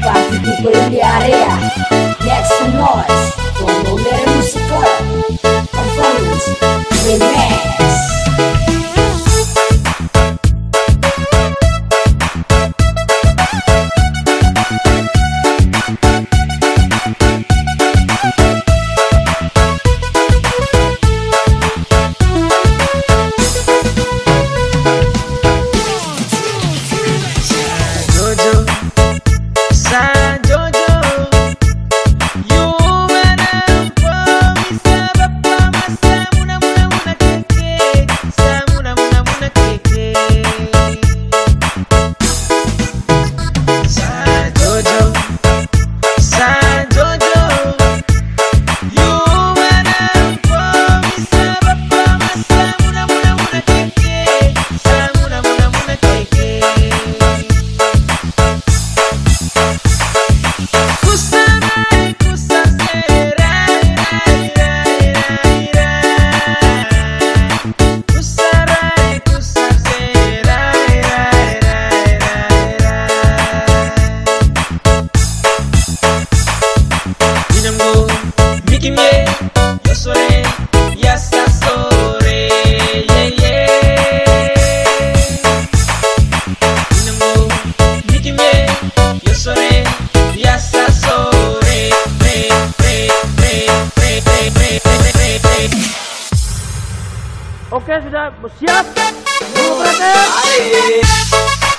Pasti di area. Next noise. كيف ده؟ بالسياف مبروك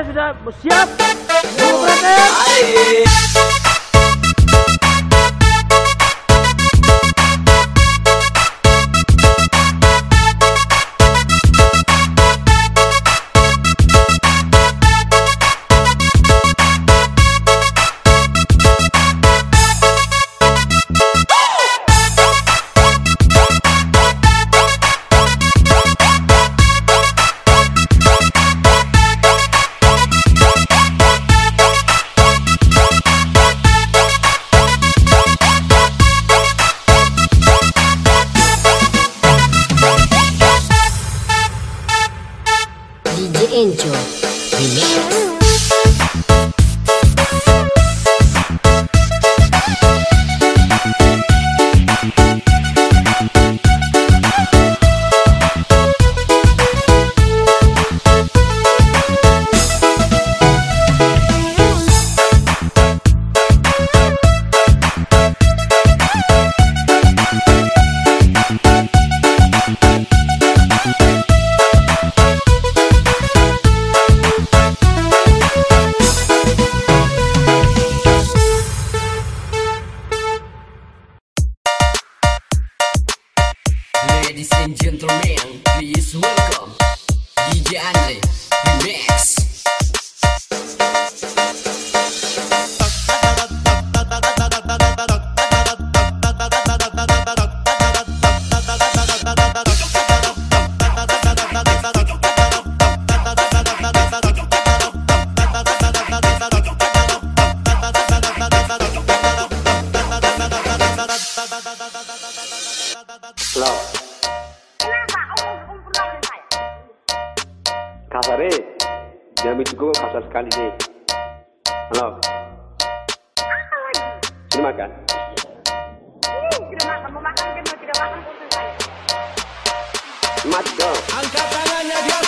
السيف ده؟ بالسياف Itu gue kasar sekali deh. Halo, Apa lagi? sini makan. Makan, mau makan kan mau tidak makan urusan saya. Mati dong. Dan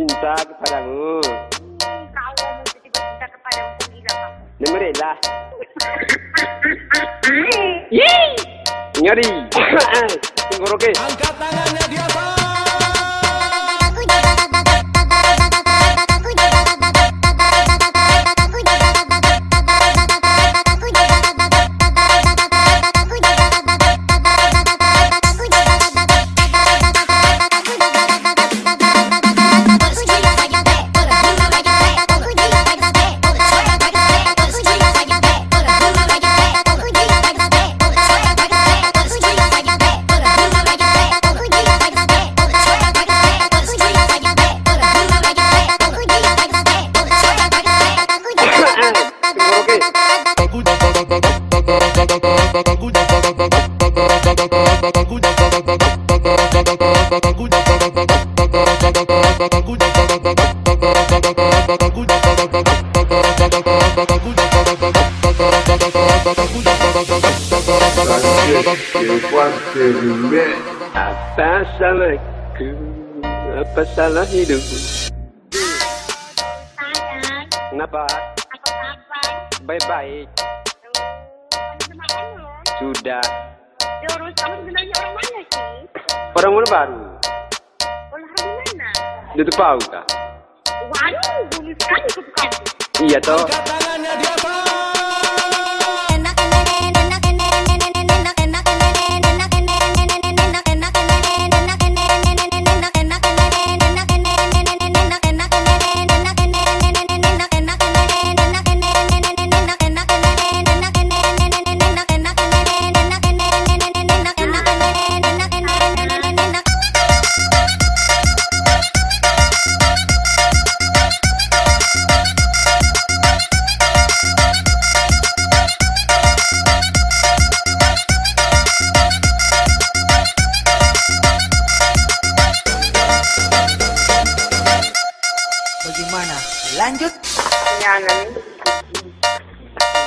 cinta kepadamu. Hmm, Kau ngomong tiba-tiba kepada om gila kamu. Dengerin lah. Ih, Nyari. Tenggoroke. Tenggoroke. Apa salahku? Apa salah hidup? sayang, Kenapa? Baik-baik. Sudah. Kamu sebenarnya orang mana sih? Orang mana baru? Orang mana? Tahu kah? वाणी गुलिस्तान खुद का ये तो Lanjut. Jangan.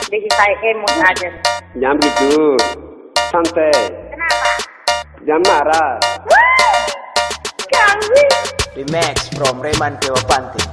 Jadi saya kemo saja. Jangan begitu. Santai. Kenapa? Jangan marah. Kami. Remix from Reman Kewapante.